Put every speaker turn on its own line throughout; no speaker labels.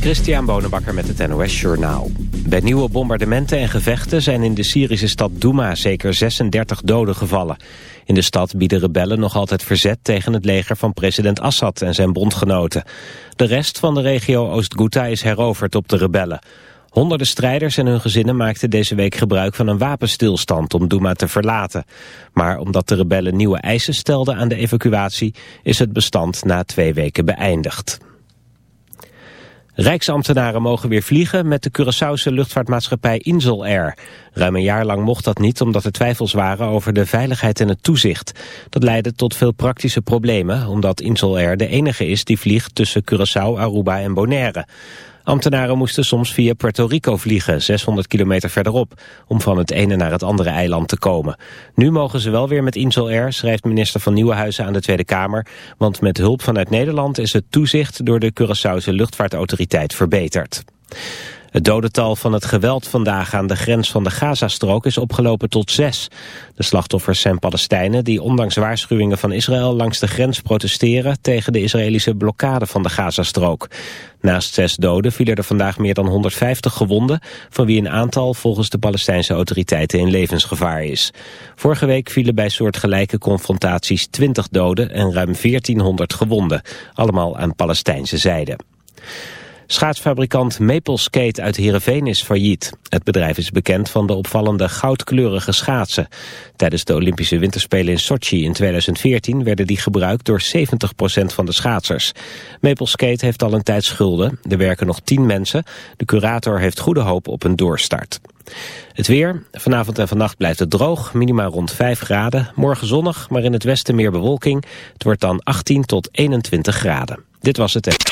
Christian Bonenbakker met het NOS Journaal. Bij nieuwe bombardementen en gevechten zijn in de Syrische stad Douma zeker 36 doden gevallen. In de stad bieden rebellen nog altijd verzet tegen het leger van president Assad en zijn bondgenoten. De rest van de regio Oost-Ghouta is heroverd op de rebellen. Honderden strijders en hun gezinnen maakten deze week gebruik van een wapenstilstand om Douma te verlaten. Maar omdat de rebellen nieuwe eisen stelden aan de evacuatie is het bestand na twee weken beëindigd. Rijksambtenaren mogen weer vliegen met de Curaçaose luchtvaartmaatschappij Insel Air. Ruim een jaar lang mocht dat niet omdat er twijfels waren over de veiligheid en het toezicht. Dat leidde tot veel praktische problemen omdat Insel Air de enige is die vliegt tussen Curaçao, Aruba en Bonaire. Ambtenaren moesten soms via Puerto Rico vliegen, 600 kilometer verderop, om van het ene naar het andere eiland te komen. Nu mogen ze wel weer met Insel Air, schrijft minister van Nieuwenhuizen aan de Tweede Kamer, want met hulp vanuit Nederland is het toezicht door de Curaçaose luchtvaartautoriteit verbeterd. Het dodental van het geweld vandaag aan de grens van de Gazastrook is opgelopen tot zes. De slachtoffers zijn Palestijnen die ondanks waarschuwingen van Israël langs de grens protesteren tegen de Israëlische blokkade van de Gazastrook. Naast zes doden vielen er vandaag meer dan 150 gewonden, van wie een aantal volgens de Palestijnse autoriteiten in levensgevaar is. Vorige week vielen bij soortgelijke confrontaties 20 doden en ruim 1400 gewonden, allemaal aan Palestijnse zijde. Schaatsfabrikant Maple Skate uit Heerenveen is failliet. Het bedrijf is bekend van de opvallende goudkleurige schaatsen. Tijdens de Olympische Winterspelen in Sochi in 2014 werden die gebruikt door 70% van de schaatsers. Maple Skate heeft al een tijd schulden. Er werken nog 10 mensen. De curator heeft goede hoop op een doorstart. Het weer. Vanavond en vannacht blijft het droog. Minima rond 5 graden. Morgen zonnig, maar in het westen meer bewolking. Het wordt dan 18 tot 21 graden. Dit was het.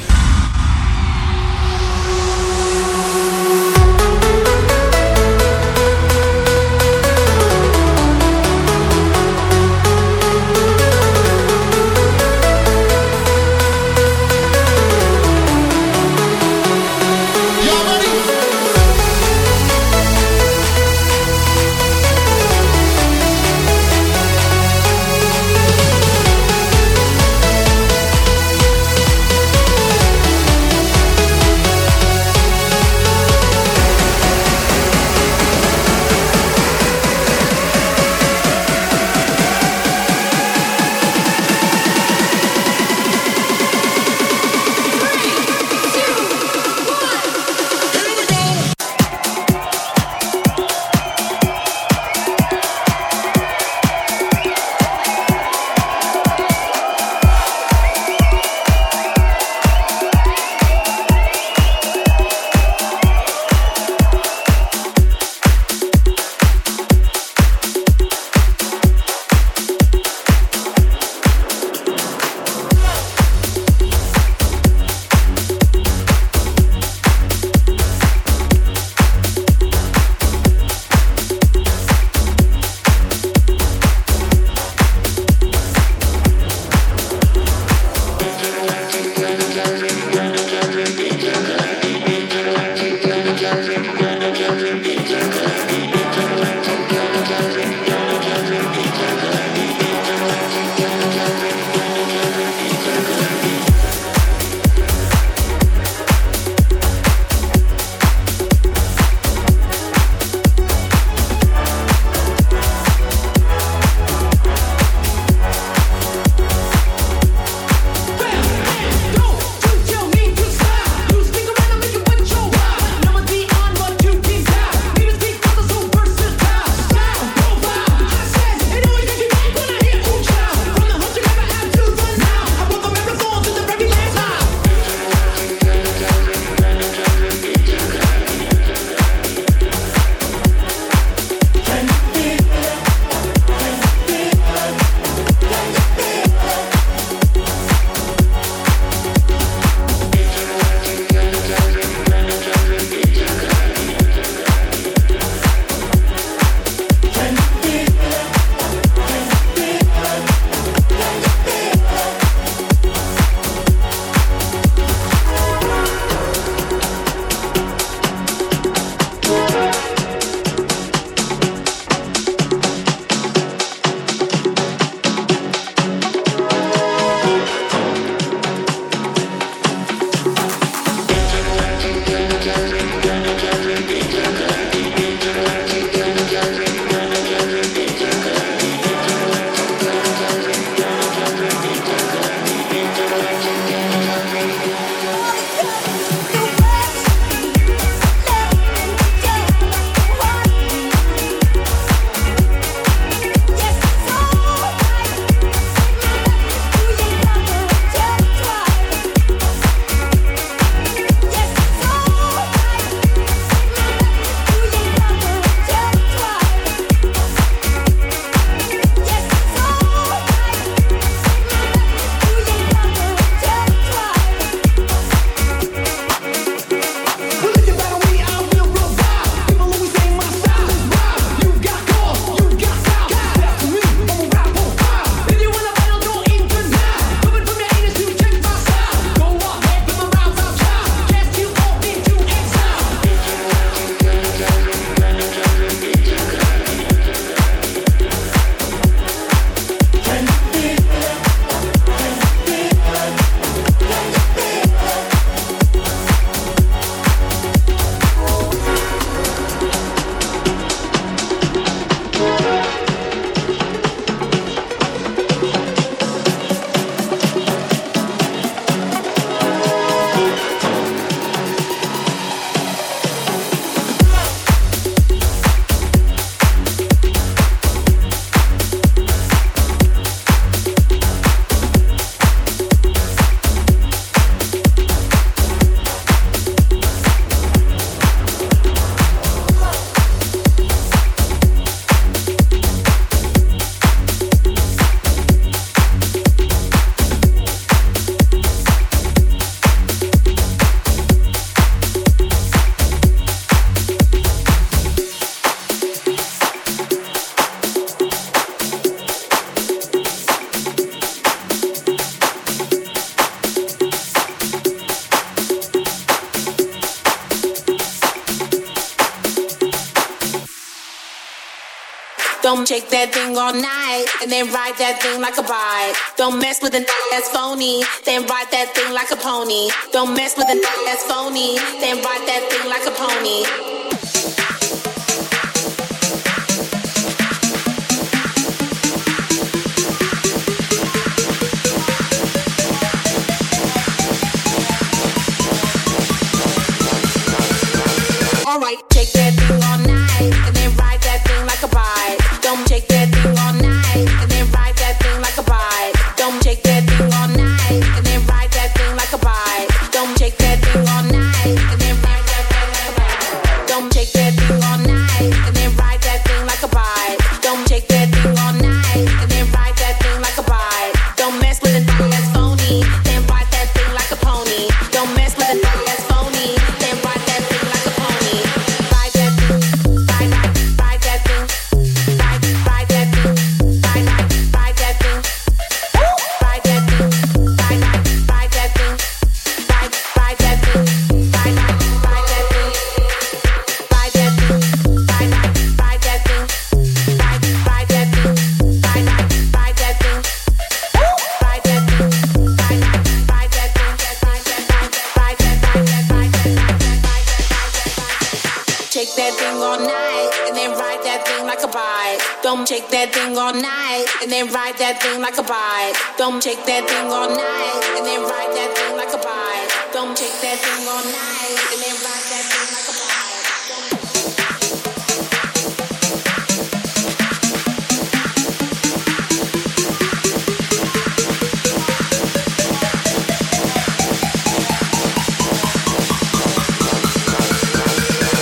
That thing all night and then ride that thing like a bike. Don't mess with a that's phony, then ride that thing like a pony. Don't mess with a that's phony, then ride that thing like a pony.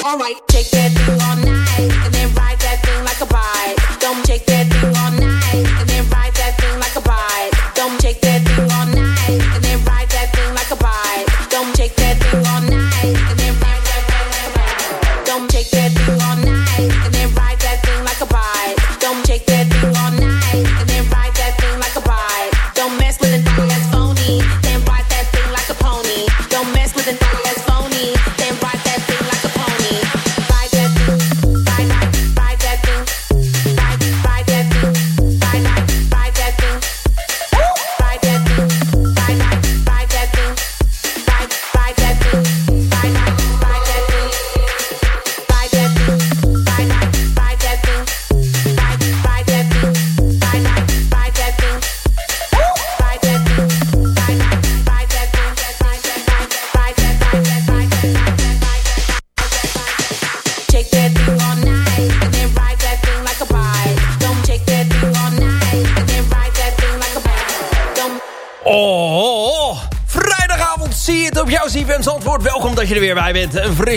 Bike. All right, take that thing all night and then ride that thing like a bike.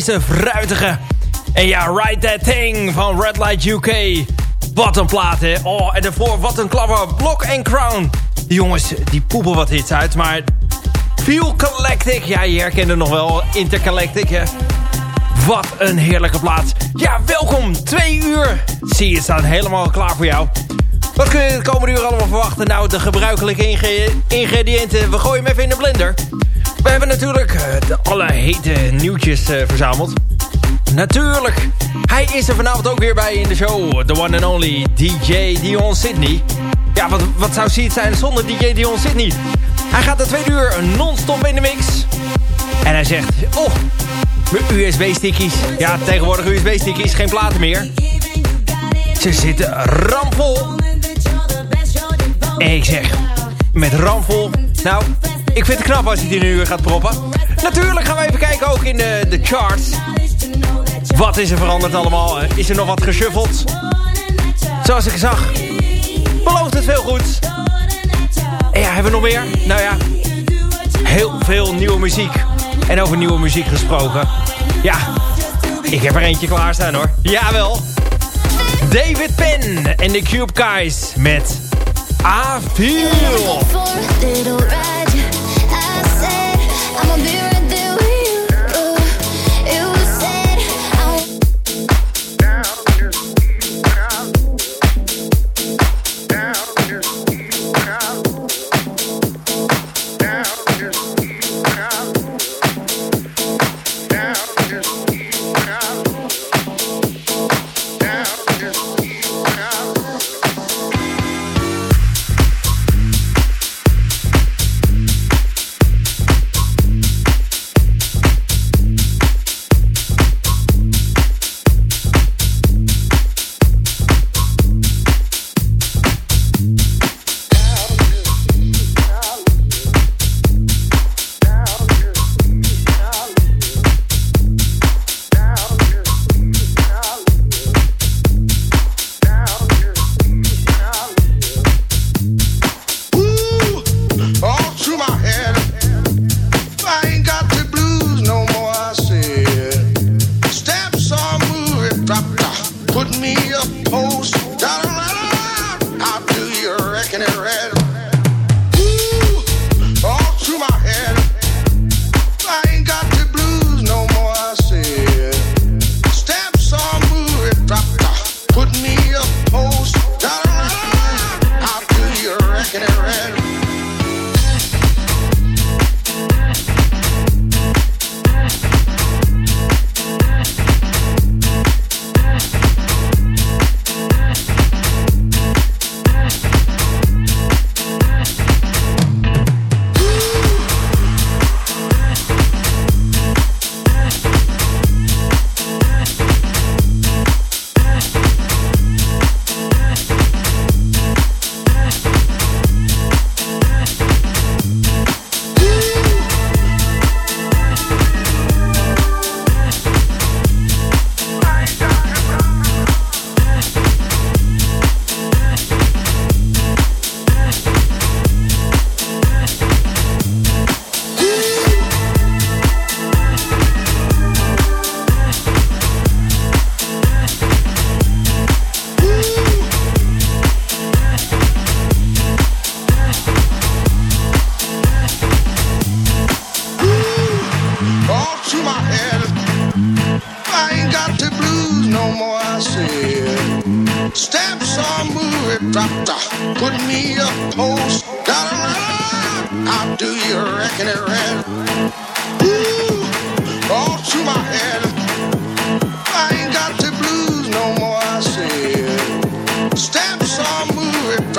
Frisse, fruitige. En ja, Ride That Thing van Red Light UK. Wat een plaat, hè. Oh, en daarvoor wat een klapper. Block and Crown. Die jongens, die poepen wat hits uit, maar... Feel Galactic. Ja, je herkende nog wel. Intergalactic, hè. Wat een heerlijke plaats. Ja, welkom. Twee uur. Zie je, het staat helemaal klaar voor jou. Wat kun je de komende uur allemaal verwachten? Nou, de gebruikelijke ingrediënten. We gooien hem even in de blender. We hebben natuurlijk eh, de alle hete nieuwtjes eh, verzameld. Natuurlijk. Hij is er vanavond ook weer bij in de show. The one and only DJ Dion Sydney. Ja, wat, wat zou Seed zijn zonder DJ Dion Sydney? Hij gaat de tweede uur non-stop in de mix. En hij zegt, oh, USB-stickies. Ja, tegenwoordig USB-stickies, geen platen meer. Ze zitten rampvol. En ik zeg, met ramvol. Nou, ik vind het knap als hij die nu gaat proppen. Natuurlijk gaan we even kijken ook in de, de charts. Wat is er veranderd allemaal? Is er nog wat geshuffeld? Zoals ik zag, belooft het veel goed. En ja, hebben we nog meer? Nou ja, heel veel nieuwe muziek. En over nieuwe muziek gesproken. Ja, ik heb er eentje klaarstaan hoor. Jawel. David Penn en de Cube Guys met I Feel.
I'ma be right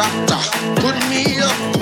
doctor. Put me
up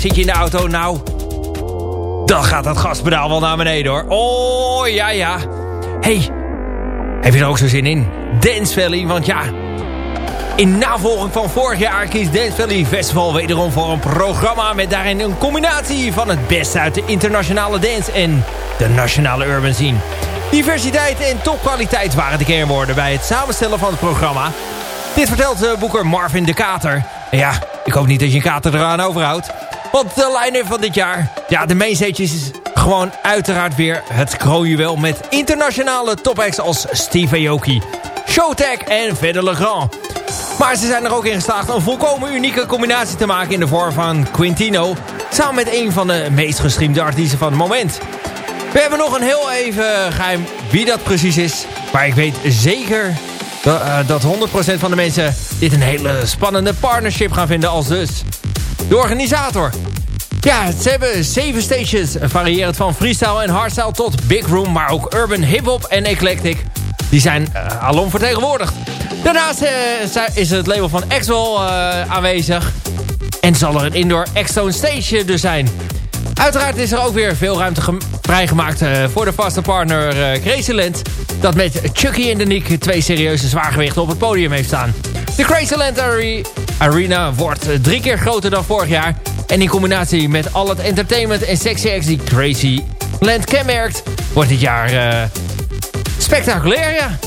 Zit je in de auto? Nou, dan gaat dat gaspedaal wel naar beneden hoor. Oh, ja, ja. hey, heb je er ook zo zin in? Dance Valley, want ja... In navolging van vorig jaar kiest Dance Valley Festival wederom voor een programma... met daarin een combinatie van het beste uit de internationale dance en de nationale urban scene. Diversiteit en topkwaliteit waren de kernwoorden bij het samenstellen van het programma. Dit vertelt uh, boeker Marvin de Kater. En ja, ik hoop niet dat je een kater eraan overhoudt. Want de line van dit jaar, ja, de mainstage is gewoon uiteraard weer het kroonjuwel... met internationale topacts als Steve Aoki, Showtech en Verder Legrand. Maar ze zijn er ook in geslaagd een volkomen unieke combinatie te maken... in de vorm van Quintino, samen met een van de meest gestreamde artiesten van het moment. We hebben nog een heel even geheim wie dat precies is. Maar ik weet zeker dat, uh, dat 100% van de mensen dit een hele spannende partnership gaan vinden als dus de organisator. Ja, ze hebben zeven stages, variërend van freestyle en hardstyle tot big room, maar ook urban, hip-hop en eclectic. Die zijn uh, alom vertegenwoordigd. Daarnaast uh, is het label van Axwell uh, aanwezig. En zal er een indoor X-Zone stage dus zijn. Uiteraard is er ook weer veel ruimte vrijgemaakt voor de vaste partner Crazyland. Dat met Chucky en Nick twee serieuze zwaargewichten op het podium heeft staan. De Crazyland Arena wordt drie keer groter dan vorig jaar. En in combinatie met al het entertainment en sexy acts die Crazyland kenmerkt... wordt dit jaar uh, spectaculair, ja.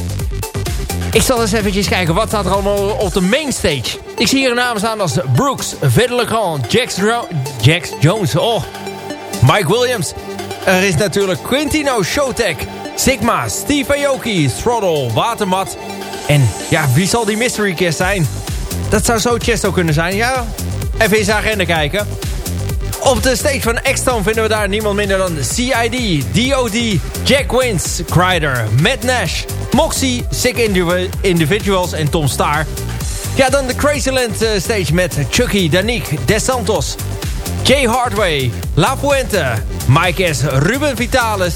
Ik zal eens eventjes kijken, wat staat er allemaal op de mainstage? Ik zie hier een naam staan als Brooks, Vedder Legrand, Jax, Jax Jones, oh, Mike Williams. Er is natuurlijk Quintino Showtech, Sigma, Steve Aoki, Throttle, Watermat. En ja, wie zal die mystery guest zijn? Dat zou zo Chesto kunnen zijn, ja. Even in zijn agenda kijken. Op de stage van X-Tone vinden we daar niemand minder dan CID, DOD, Jack Wins, Crider, Matt Nash, Moxie, Sick Individuals en Tom Star. Ja, dan de Crazyland uh, stage met Chucky, Danique, DeSantos, Jay Hardway, La Puente, Mike S, Ruben Vitalis,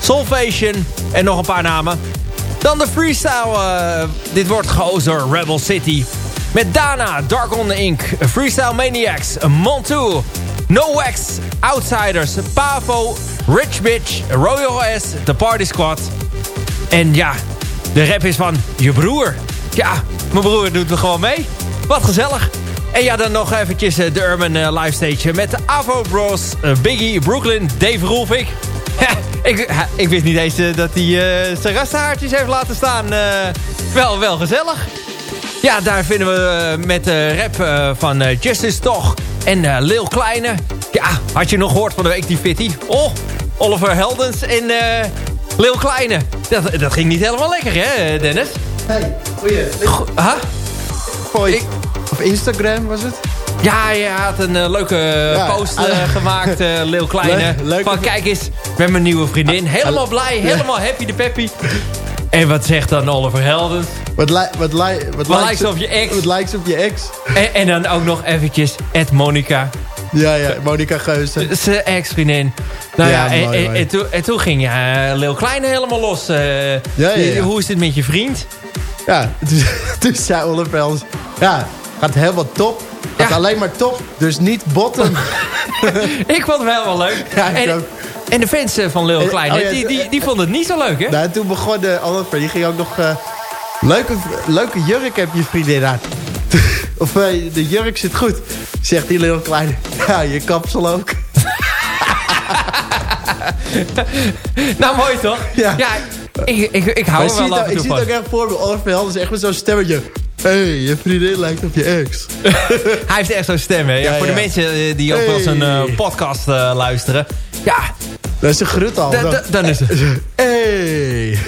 Solvation en nog een paar namen. Dan de freestyle, uh, dit wordt gehozer Rebel City. Met Dana, Dark on the Ink, Freestyle Maniacs, Montu, No Wax, Outsiders, Pavo, Rich Bitch, Royal S, The Party Squad. En ja, de rap is van je broer. Ja, mijn broer doet er gewoon mee. Wat gezellig. En ja, dan nog eventjes de Urban uh, Live Stage met de Avo Bros, uh, Biggie, Brooklyn, Dave Rolfik. ik, ik wist niet eens uh, dat hij zijn rastaartjes heeft laten staan. wel, wel gezellig. Ja, daar vinden we met de rap van Justice toch en Lil Kleine. Ja, had je nog gehoord van de week die fitty? Oh, Oliver Heldens en Lil Kleine. Dat, dat ging niet helemaal lekker, hè, Dennis?
Hey, goeie.
Go huh?
Gooi. Ik... Of Instagram was het?
Ja, je had een uh, leuke ja, post uh, gemaakt, uh, Lil Kleine. Le van kijk eens, met mijn nieuwe vriendin. Helemaal blij, helemaal happy de peppy. En wat zegt dan Oliver Heldens?
Wat, li wat, li wat,
wat likes op je ex.
Wat likes op je ex.
En, en dan ook nog eventjes Ed Monica.
Ja, ja, Monica Geuze.
Zijn ex-vriendin. Nou ja, ja en, mooi, en, en, toen, en, toen, ging ja, uh, Lil Kleine helemaal los. Uh, ja, ja, ja, Hoe is het met je vriend?
Ja, toen, toen zei Heldens... Ja, gaat helemaal top. Gaat ja. alleen maar top, dus niet bottom.
ik vond het wel wel leuk.
Ja, en,
ook. en de fans van Lil Kleine, oh, ja, die, die, die vonden het niet zo leuk, hè?
Nou, toen begon de Oliver, die ging ook nog... Uh, leuke, leuke jurk heb je vriendin aan. of uh, de jurk zit goed. Zegt die Lil Kleine. Ja, je kapsel ook.
nou, mooi toch?
Ja.
ja ik, ik, ik hou er wel af
Ik zie het ook echt voor me. Oliver Heldens echt met zo'n stemmetje. Hé, hey, je vriendin lijkt op je ex.
Hij heeft echt zo'n stem, hè? Ja, ja, voor de mensen die ook hey. wel een uh, podcast uh, luisteren. Ja.
Dat is een grut al.
Da, da, dan is het.
Hey.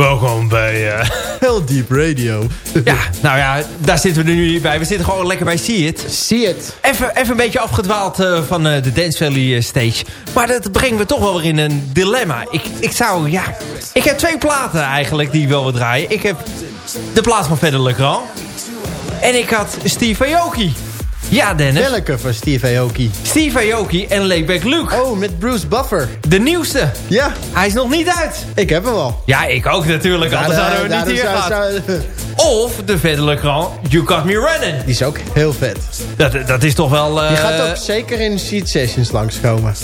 Welkom bij... Uh...
Heel Deep Radio.
ja, nou ja, daar zitten we nu niet bij. We zitten gewoon lekker bij See It.
See It.
Even, even een beetje afgedwaald uh, van uh, de Dance Valley stage. Maar dat brengt me toch wel weer in een dilemma. Ik, ik zou, ja... Ik heb twee platen eigenlijk die ik wil draaien. Ik heb de plaats van Verder Legrand. En ik had Steve Aoki. Ja, Dennis.
Welke van Steve Aoki?
Steve Aoki en Layback Luke.
Oh, met Bruce Buffer.
De nieuwste.
Ja,
Hij is nog niet uit.
ik heb hem al.
Ja, ik ook natuurlijk. Anders
Daar-
hadden we niet hier gehad. Of de Verder Legrand, You Got Me Running.
Die is ook heel vet.
Dat, dat is toch wel... eh,
Die gaat ook zeker in Seed Sessions langskomen.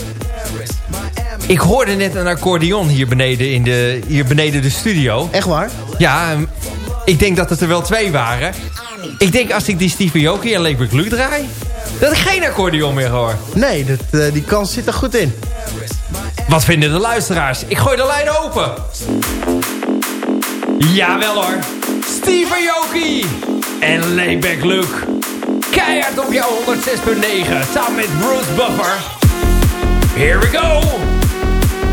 Ik hoorde net een accordeon hier beneden, in de, hier beneden de studio.
Echt waar?
Ja, ehm, ik denk dat het er wel twee waren. Ik denk als ik die Steve Aoki en Layback Luke draai... dat ik geen accordeon meer hoor.
Nee, dat, eh, die kans zit er goed in.
Wat vinden de luisteraars? Ik gooi de lijn open. Jawel hoor. Steve Aoki en Layback Luke. Keihard op jouw 106.9 samen met Bruce Buffer. Here we go.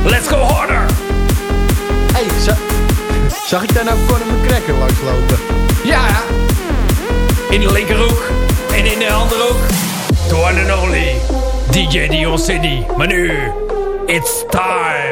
Let's go harder.
Hey, za- zag ik daar nou Conor McCracken langslopen?
Ja. In de linkerhoek en in de andere hoek. The one and only DJ Dion City. Maar nu, it's time.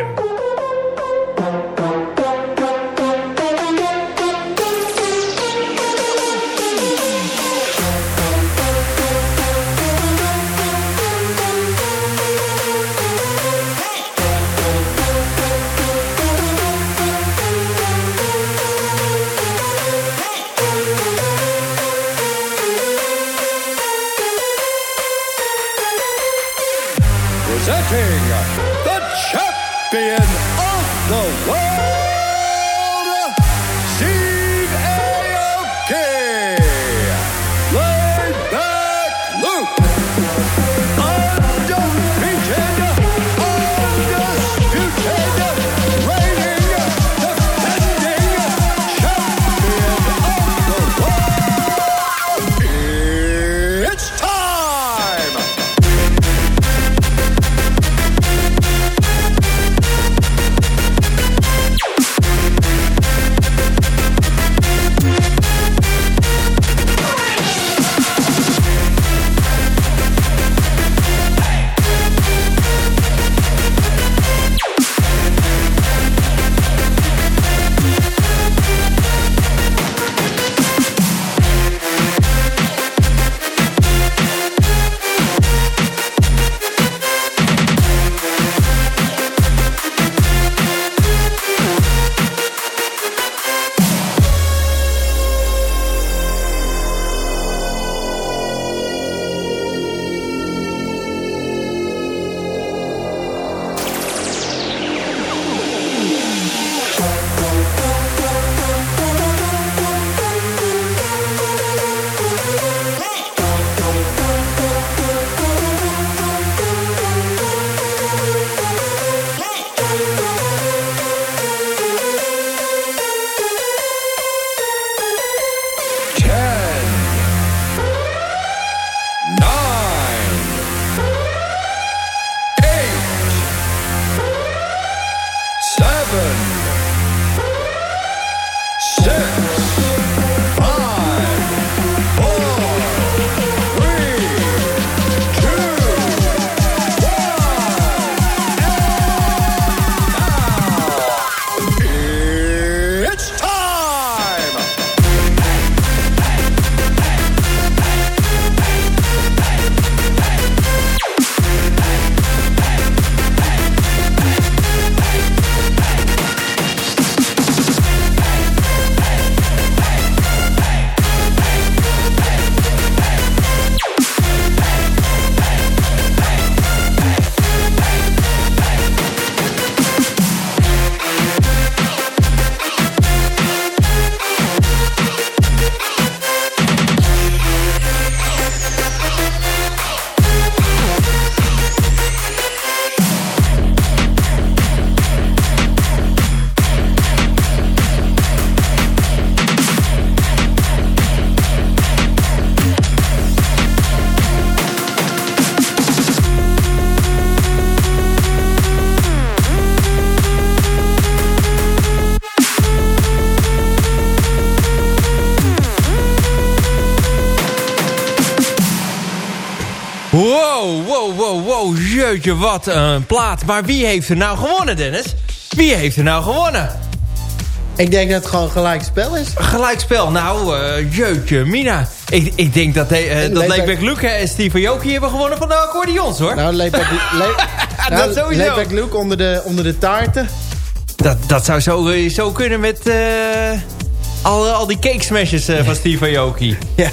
Jeetje, wat een plaat. Maar wie heeft er nou gewonnen, Dennis? Wie heeft er nou gewonnen?
Ik denk dat het gewoon gelijk spel is.
Gelijkspel. Nou, eh, jeutje, Mina. Ik, ik denk dat, de, eh, dat Luke en Steven Jokie hebben gewonnen van de accordeons, hoor.
Nou, Layback, Le nou,
Dat sowieso.
Layback Luke onder de, onder de taarten.
Dat, dat zou zo, eh, zo kunnen met eh, al, al die cake smashes eh, van Steven Jokie.
Ja.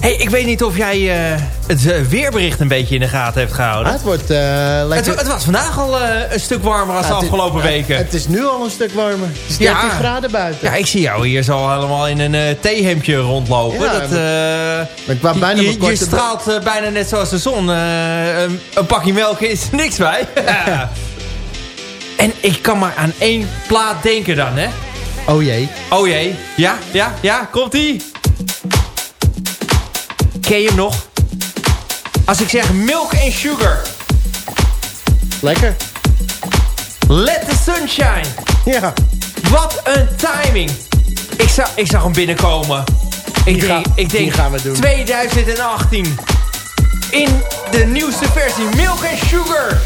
hey, ik weet niet of jij eh, het eh, weerbericht een beetje in de gaten hebt gehouden.
Ah, het wordt eh,
het,
lekker...
het was vandaag al eh, een stuk warmer als
Ja,
de
is-
afgelopen weken.
Het is nu al een stuk warmer. Het is
Ja.
13 graden buiten.
Ja, ik zie jou hier zo helemaal in een eh, theehemdje rondlopen. Dat,
maar- Maar ik wou bijna
je, straalt bijna net zoals de zon. Een, een pakje melk is niks bij. en ik kan maar aan één plaat denken dan, hè.
Oh jee.
Oh jee. Ja, ja, ja. Komt-ie. Ken je hem nog? Als ik zeg milk and sugar.
Lekker.
Let the sunshine.
Ja.
Wat een timing. Ik zag, ik zag hem binnenkomen. Ik
Die
denk,
gaan-
ik denk
gaan we doen.
2018. In de nieuwste versie Milk and Sugar.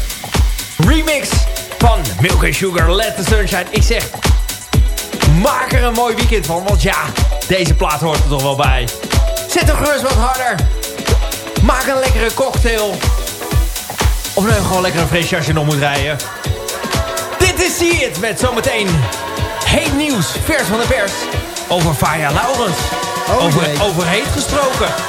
Remix van Milk and Sugar Let the Sunshine. Ik zeg, maak er een mooi weekend van. Want ja, deze plaat hoort er toch wel bij. Zet hem gerust wat harder. Maak een lekkere cocktail. Of nee, gewoon lekker een frisje als je nog moet rijden. Dit is See It met zometeen heet nieuws, vers van de pers. Over Faya Laurens.
Oh
over, over heet gesproken.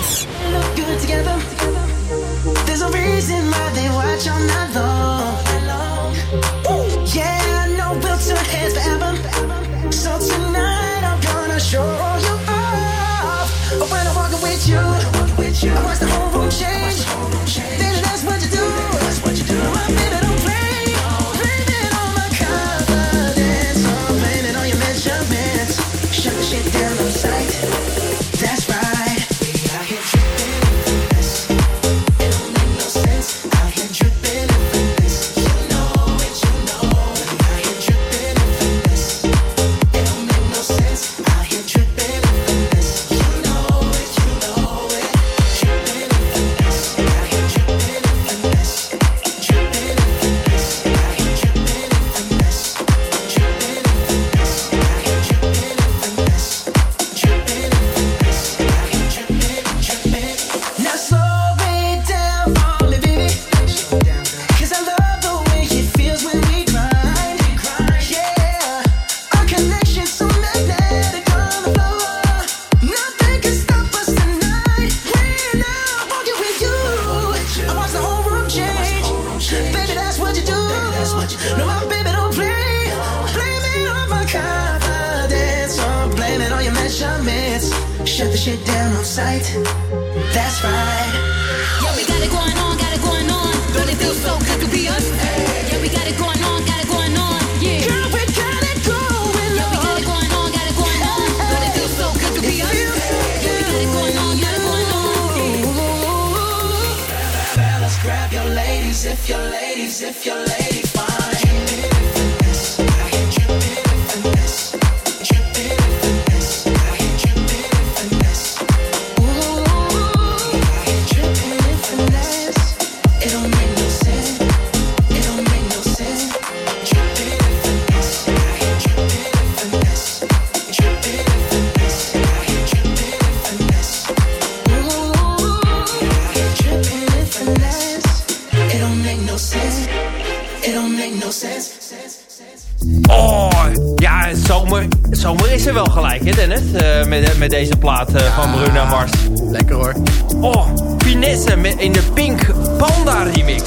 Oh, ja, zomer, zomer is er wel gelijk, hè Dennis? Eh, met, met deze plaat eh, van Bruno Mars.
Lekker hoor.
Oh, finesse met, in de Pink Panda remix.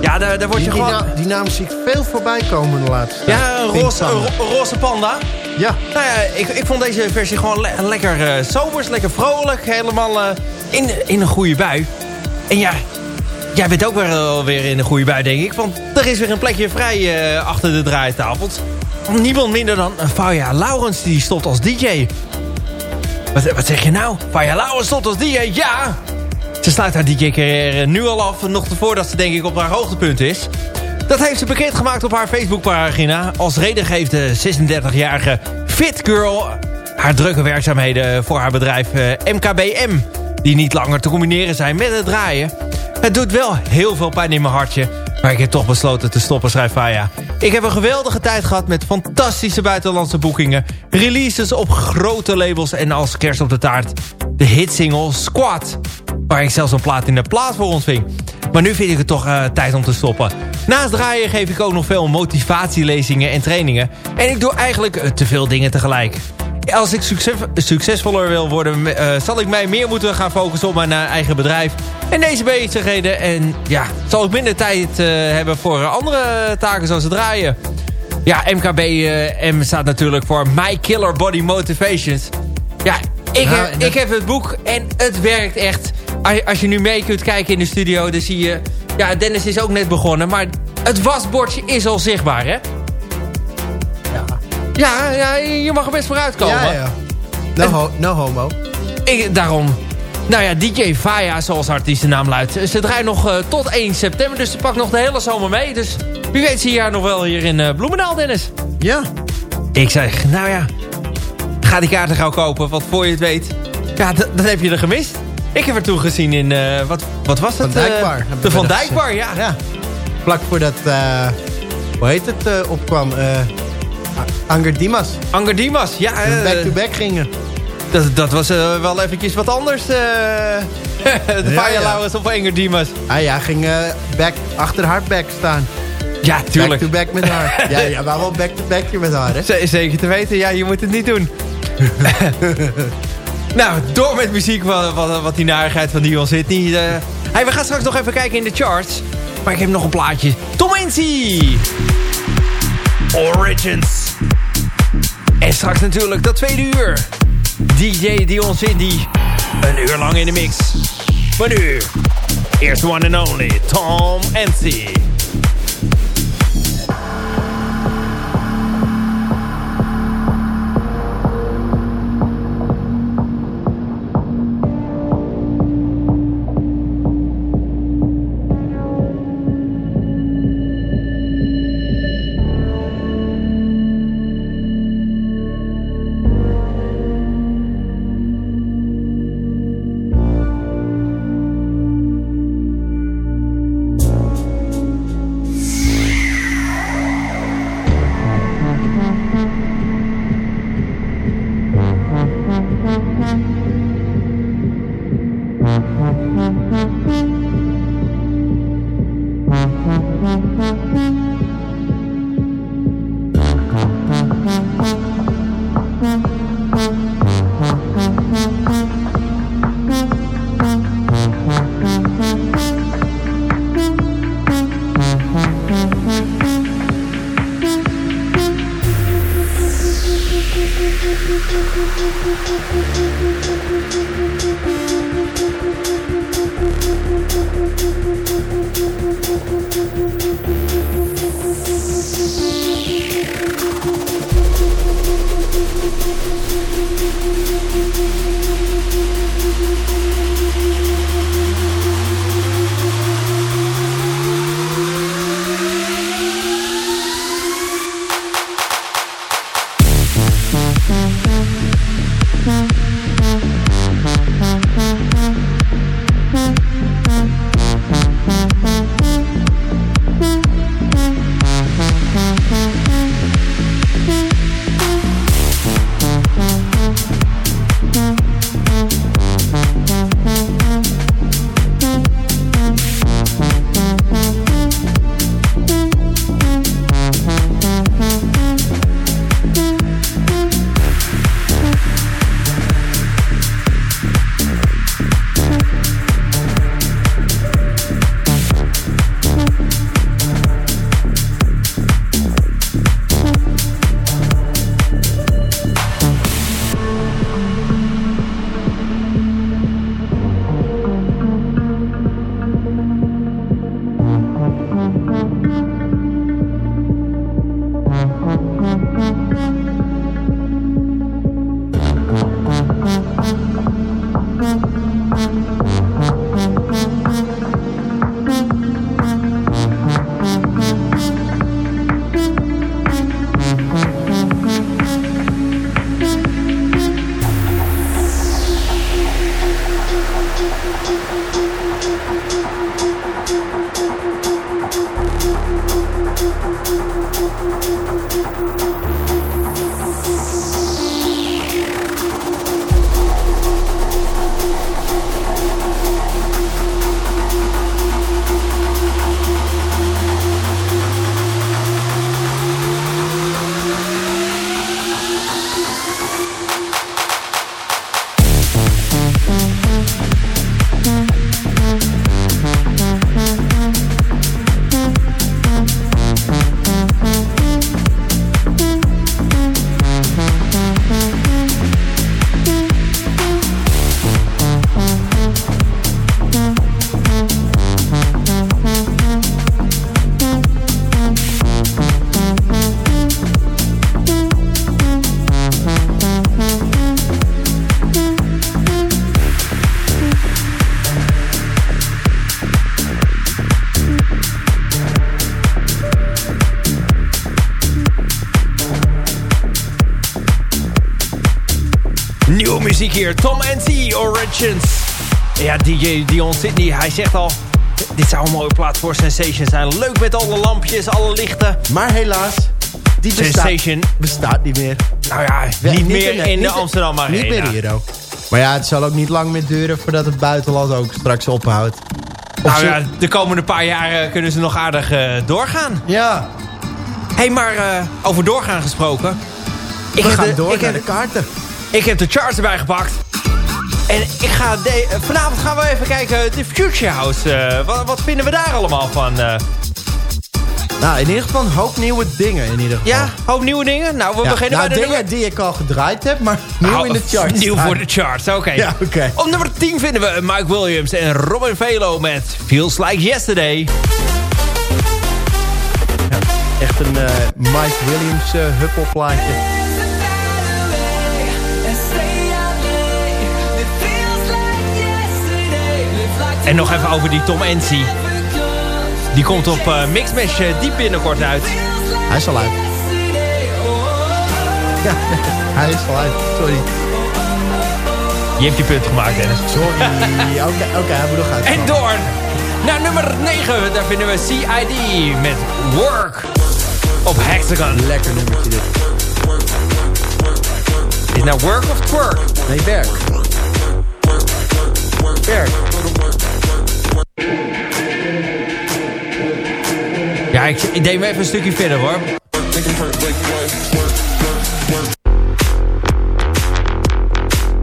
Ja, daar, daar word je
Die,
gewoon...
die naam zie ik veel voorbij komen de laatste.
Ja, een roze,
Panda.
een ro- roze panda.
Ja,
Nou ja, ik, ik vond deze versie gewoon le- lekker eh zomers, lekker vrolijk. Helemaal eh, in, in een goede bui. En ja, jij bent ook weer, eh, weer in een goede bui, denk ik. Want er is weer een plekje vrij eh, achter de draaitafels. Niemand minder dan eh, Faya Laurens, die stopt als DJ. Wat, zeg je nou? Faya Laurens stopt als DJ, ja! Ze sluit haar DJ-carrière nu al af, nog voordat ze denk ik op haar hoogtepunt is. Dat heeft ze bekendgemaakt op haar Facebookpagina. Als reden geeft de 36-jarige Fit Girl haar drukke werkzaamheden voor haar bedrijf eh, MKBM. Die niet langer te combineren zijn met het draaien. Het doet wel heel veel pijn in mijn hartje. Maar ik heb toch besloten te stoppen, schrijft Faya. Ik heb een geweldige tijd gehad met fantastische buitenlandse boekingen. Releases op grote labels en als kerst op de taart. De hitsingle Squad. Waar ik zelfs een plaat in de plaat voor ontving. Maar nu vind ik het toch eh, tijd om te stoppen. Naast draaien geef ik ook nog veel motivatielezingen en trainingen. En ik doe eigenlijk te veel dingen tegelijk. Als ik succes, succesvoller wil worden, eh, zal ik mij meer moeten gaan focussen op mijn eh, eigen bedrijf. En deze bezigheden. En ja, zal ik minder tijd eh, hebben voor andere taken zoals het draaien. Ja, MKBM staat natuurlijk voor My Killer Body Motivations. Ja, ik,
Nou,
heb,
dat-
ik heb het boek en het werkt echt. Als- Als je nu mee kunt kijken in de studio, dan zie je... Ja, Dennis is ook net begonnen, maar het wasbordje is al zichtbaar, hè? Ja, ja je mag er best vooruit komen.
ja, ja. No, ho no homo.
Ik, daarom. Nou ja, DJ Faya, zoals artiestennaam luidt. Ze draait nog eh, tot 1 september, dus ze pakt nog de hele zomer mee. Dus wie weet zie je haar nog wel hier in eh, Bloemendaal, Dennis.
Ja.
Ik zeg, nou ja, ga die kaarten gauw kopen, want voor je het weet... Ja, d- dan heb je er gemist. Ik heb er toen gezien in, eh, wat, wat was het?
Van Dijkbar.
de Van
dat
Dijkbar, ja.
Ja. Vlak voordat, hoe heet het, opkwam. Anger Dimas.
Anger Dimas, ja.
We
eh,
back-to-back gingen.
dat, dat was eh, wel eventjes wat anders. eh de
Ja,
Faya
ja.
Of Anger Dimas.
Ah ja, ging eh, back, achter haar back staan.
Ja, tuurlijk.
Back-to-back met haar. ja, ja, maar wel back-to-backje met haar, hè?
Z- zeker te weten, ja, je moet het niet doen. nou, door met muziek, wat, wat, wat die narigheid van Dion eh. hey, we gaan straks nog even kijken in de charts. Maar ik heb nog een plaatje. Tom Incy! Origins. En straks natuurlijk dat tweede uur. DJ Dion Sydney. Een uur lang in de mix. Maar nu, eerst one and only Tom Incy. Hier. Tom NC Origins. Ja, DJ Dion Sydney, hij zegt al... Dit zou een mooie plaat voor Sensation zijn. Leuk met alle lampjes, alle lichten.
Maar helaas, die
Sensation.
bestaat niet meer.
Nou ja,
Wel,
niet meer
in-
in de
niet-
Amsterdam Arena.
Niet meer hier ook. Maar ja, het zal ook niet lang meer duren voordat het buitenland ook straks ophoudt.
Nou
ze-
ja, de komende paar jaren kunnen ze nog aardig eh, doorgaan.
Ja,
Hé, hey, maar eh, over doorgaan gesproken. Ik
we
heb
gaan
de-
door
ik
naar
heb-
de kaarten.
Ik heb de charts erbij gepakt. En ik ga vanavond gaan we even kijken, de Future House. eh, wat, wat vinden we daar allemaal van? eh?
Nou, in ieder geval een hoop nieuwe dingen in ieder geval.
ja, hoop nieuwe dingen? Nou, we
Ja,
beginnen
nou,
bij de
dingen
nummer...
die ik al gedraaid heb, maar nieuw
Nou,
in de charts.
Nieuw voor de charts, oké.
Ja, oké.
Op nummer 10 vinden we Mike Williams en Robin Velo met Feels Like Yesterday.
Echt een eh, Mike Williams eh, huppelplaatje.
En nog even over die Tom Enzi. Die komt op eh, Mixmash eh, diep binnenkort uit.
Hij is al uit. Ja, hij is al uit. Sorry.
Je hebt je punt gemaakt, Dennis.
Sorry. Oké, oké, hij moet nog uit.
En door naar nummer 9. Daar vinden we CID met Work op Hexagon.
Lekker nummertje dit.
Is nou Work of Twerk?
Nee, werk. Werk.
Ja, ik, ik deed me even een stukje verder hoor.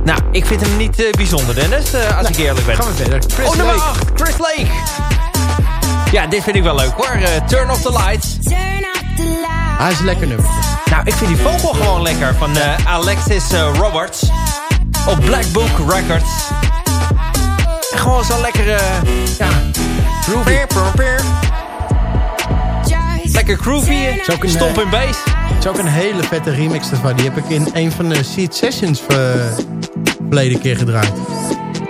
Nou, ik vind hem niet eh, bijzonder, Dennis, eh, als ik eerlijk ben.
Gaan we verder. Chris
oh, nummer
Lake.
8, Chris Lake. Ja, dit vind ik wel leuk hoor. Eh, Turn off the lights.
Hij is een lekker nummertje.
Nou, ik vind die vocal gewoon lekker van Alexis Roberts. Op Black Book Records. En gewoon zo lekker, eh, ja... Groovy. Lekker groovy.
Een,
Stomp
eh,
in bass.
Het is ook een hele vette remix ervan. Die heb ik in een van de Seed Sessions uh, verleden keer gedraaid.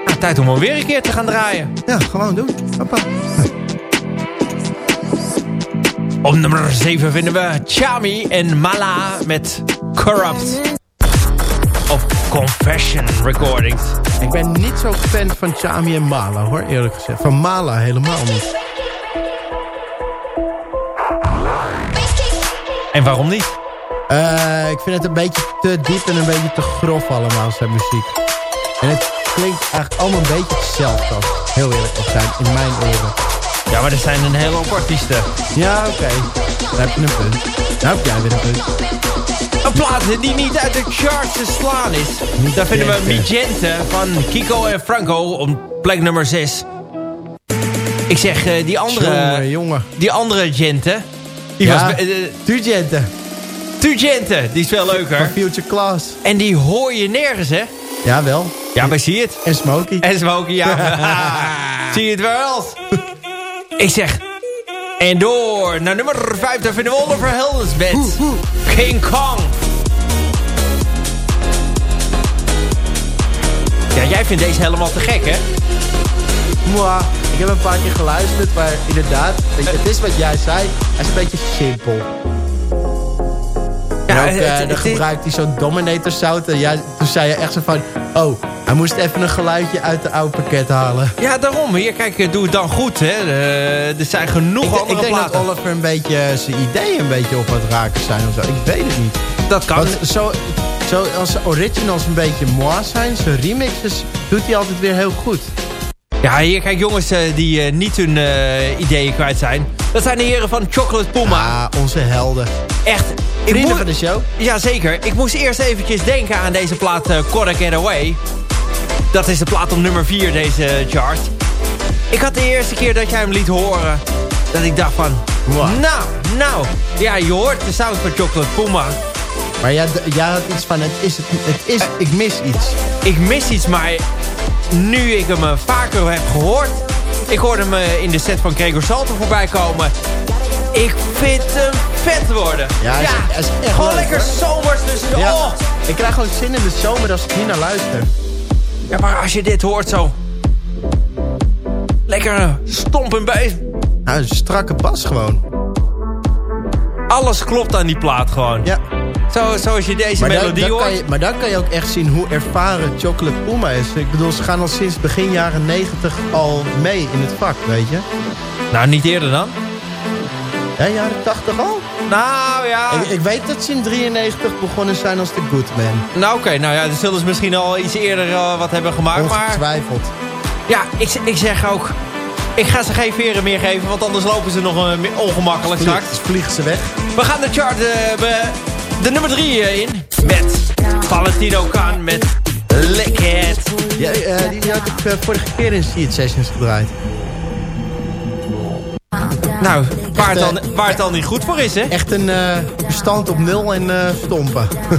Nou, tijd om hem weer een keer te gaan draaien.
Ja, gewoon doen. Hoppa.
Op nummer 7 vinden we Chami en Mala met Corrupt. Op Confession Recordings.
Ik ben niet zo fan van Chami en Mala, hoor, eerlijk gezegd. Van Mala helemaal niet.
En waarom niet?
Uh, ik vind het een beetje te diep en een beetje te grof allemaal, zijn muziek. En het klinkt eigenlijk allemaal een beetje hetzelfde, als heel eerlijk mag zijn, in mijn oren.
Ja, maar er zijn een hele hoop artiesten.
Ja, oké. Okay. Dan heb je een punt. Dan heb jij weer een punt.
Een plaat die niet uit de charts te slaan is. Daar vinden we Mijente van Kiko en Franco op plek nummer 6. Ik zeg, uh, die andere...
Jongen, jongen.
Die andere Gente... Die
ja,
was... Uh,
Tugente.
Tugente, die is veel leuker.
Van Future Class.
En die hoor je nergens, hè?
Ja, wel.
Ja, maar zie je het?
En Smokey.
En Smokey, ja. zie je het wel? Ik zeg... En door naar nummer 5, daar vinden we Oliver Heldens met King Kong. Ja, jij vindt deze helemaal te gek, hè?
Mwah. Ik heb een paar keer geluisterd, maar inderdaad, weet je, het is wat jij zei. Hij is een beetje simpel. Ja, en ook, uh, dan gebruikt hij zo'n Dominator sound. En jij, toen zei je echt zo van... Oh, hij moest even een geluidje uit de oude pakket halen.
Ja, daarom. Hier, kijk, doe het dan goed, hè. Uh, er zijn genoeg
ik,
andere
Ik denk
platen.
dat Oliver een beetje zijn ideeën een beetje op wat raken zijn of zo. Ik weet het niet.
Dat kan.
Want zo, zo als originals een beetje moi zijn, zijn remixes doet hij altijd weer heel goed.
Ja, hier kijk jongens uh, die uh, niet hun uh, ideeën kwijt zijn. Dat zijn de heren van Chocolate Puma.
Ah, onze helden.
Echt.
Vrienden van de show.
Jazeker. Ik moest eerst eventjes denken aan deze plaat uh, Get Away. Dat is de plaat op nummer 4 deze chart. Ik had de eerste keer dat jij hem liet horen... dat ik dacht van... Wow. Nou, nou. Ja, je hoort de sound van Chocolate Puma.
Maar jij, jij had iets van... Het is, het, het is, ik mis iets.
Ik mis iets, maar nu ik hem vaker heb gehoord... Ik hoorde hem in de set van Gregor Salto voorbij komen. Ik vind hem vet worden.
Ja, hij is, ja. Hij is echt
Gewoon
leuk,
lekker
hoor.
zomers dus.
Ja.
Oh.
Ik krijg gewoon zin in de zomer als ik hier naar luister.
Ja, maar als je dit hoort zo... Lekker stomp en bij.
Nou, een strakke bas gewoon.
Alles klopt aan die plaat gewoon.
Ja.
Zo, zoals je deze
maar
melodie
dan, dan
hoort.
Kan je, maar dan kan je ook echt zien hoe ervaren Chocolate Puma is. Ik bedoel, ze gaan al sinds begin jaren 90 al mee in het vak, weet je.
Nou, niet eerder dan?
Ja, jaren 80 al?
Nou ja.
Ik, ik weet dat ze in 93 begonnen zijn als de Goodman.
Nou oké, okay, nou ja, dan zullen ze misschien al iets eerder uh, wat hebben gemaakt.
Ongetwijfeld.
Maar, ja, ik, ik zeg ook... Ik ga ze geen veren meer geven, want anders lopen ze nog eh, meer ongemakkelijk straks.
Vlie- vliegen ze weg.
We gaan de chart, eh, be- de nummer 3 in. Met Valentino Khan met Lick It.
Ja, eh, die had ik eh, vorige keer in Seed Sessions gedraaid.
Nou, waar het, dan, waar het dan niet goed voor is, hè?
Echt een eh, verstand op nul en eh, stompen.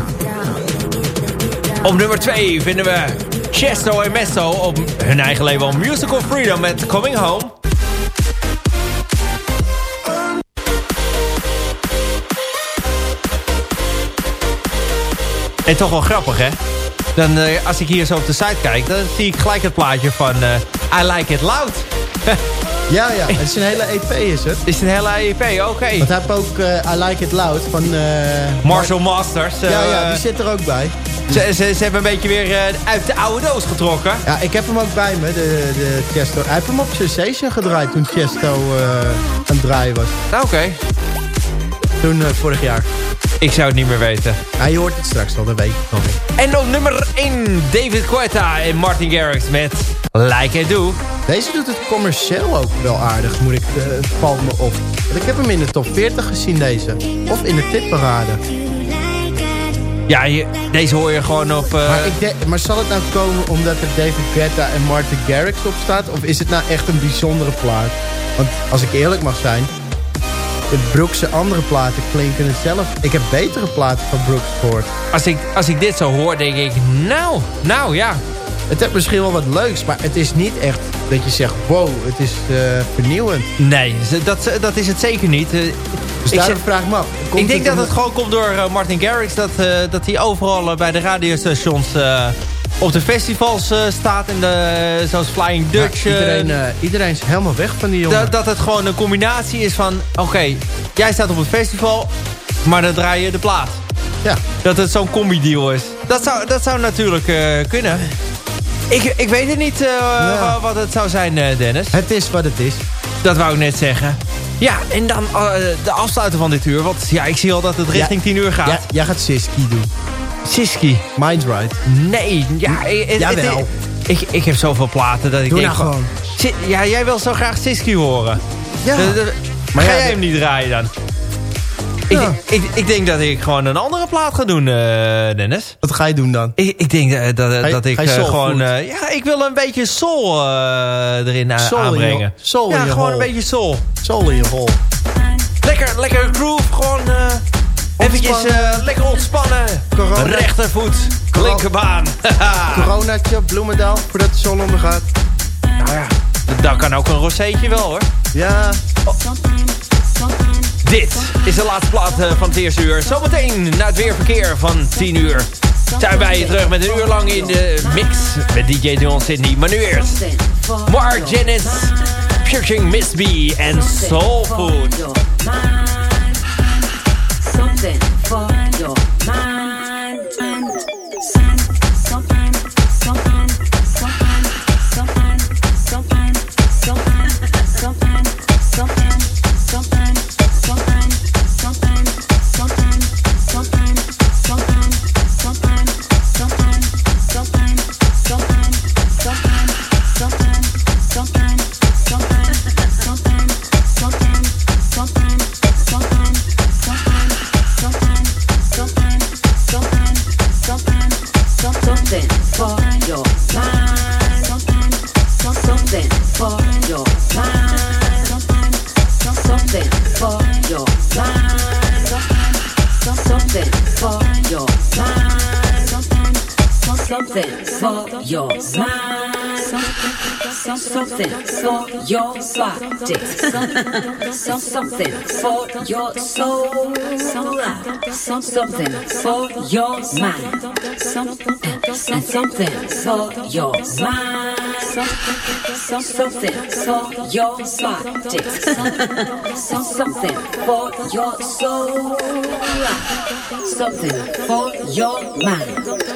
Op nummer 2 vinden we Chesto en Mesto op hun eigen label Musical Freedom met Coming Home. En toch wel grappig, hè? Dan, eh, als ik hier zo op de site kijk, dan zie ik gelijk het plaatje van eh, I Like It Loud.
ja, ja. Het is een hele EP is het.
Is het een hele EP? Oké.
Want hij heeft ook eh, I Like It Loud van...
Marshall Masters.
Ja, ja, die zit er ook bij.
ze, ze, ze hebben een beetje weer uit de oude doos getrokken.
Ja, ik heb hem ook bij me, de, de Chesto. Hij heeft hem op Sensation gedraaid toen Chesto aan het draaien was.
Oké.
Toen vorig jaar.
Ik zou het niet meer weten.
Ja, je hoort het straks wel, dat weet ik nog niet.
En op nummer 1 David Guetta en Martin Garrix met Like I Do.
Deze doet het commercieel ook wel aardig, moet ik, valt me op. Want ik heb hem in de top 40 gezien, deze. Of in de tipparade.
Ja, je- deze hoor je gewoon op... eh,
Maar, ik maar zal het nou komen omdat er David Guetta en Martin Garrix op staat? Of is het nou echt een bijzondere plaat? Want als ik eerlijk mag zijn... De Broekse andere platen klinken hetzelfde. Ik heb betere platen van Brooks gehoord.
als, ik, als ik dit zo hoor, denk ik... Nou, nou ja.
Het heeft misschien wel wat leuks, maar het is niet echt dat je zegt... Wow, het is eh, vernieuwend.
Nee, dat, dat is het zeker niet. Eh,
Dus
ik, zeg-
vraag ik me af.
ik denk dat het gewoon komt door eh, Martin Garrix. Dat, dat hij overal bij de radiostations... op de festivals eh, staat. En de, zoals Flying Dutch. eh,
iedereen, eh, iedereen is helemaal weg van die jongen.
dat, dat het gewoon een combinatie is van... Oké, jij staat op het festival, maar dan draai je de plaat.
Ja.
Dat het zo'n combi-deal is. Dat zou, dat zou natuurlijk kunnen. Ik, ik weet het niet wa- wat het zou zijn, Dennis.
Het is wat het is.
Dat wou ik net zeggen. Ja, en dan de afsluiten van dit uur. Want ja, ik zie al dat het richting 10 uur gaat.
Ja, jij gaat Siski doen.
Siski.
Mind right.
Nee, ja, eh, het- het-
Jawel.
ik, ik heb zoveel platen dat ik
Doe
denk...
nou gewoon.
Ja, jij wil zo graag Siski horen.
Ja.
De- de-
Maar
ga
ja,
jij hem niet draaien dan?
Ja.
Ik, ik, ik denk dat ik gewoon een andere plaat ga doen, eh, Dennis.
Wat ga je doen dan?
Ik, ik denk dat,
je-
dat ik eh, gewoon... eh, ja, ik wil een beetje soul erin
Soul
aanbrengen.
soul
ja, gewoon een beetje soul.
Soul in je hol.
Lekker, lekker groove, gewoon eventjes eh, lekker ontspannen.
Corona.
Rechtervoet, linkerbaan.
Coronaatje op Bloemendaal, voordat de zon ondergaat.
nou ja, dat kan ook een rozeetje wel hoor.
Ja,
Dit is de laatste plaat eh, van het eerste uur. Zometeen naar het weerverkeer van 10 uur. Zijn wij je terug met een uur lang in de mix met DJ Dion Sydney. Maar nu eerst Mark Jennings, Searching Miss B en Soul Food.
Your mind. Something for your body. Something for your soul. Something for your mind. And something for your mind. Something for your body. Something for your soul. Something for your mind.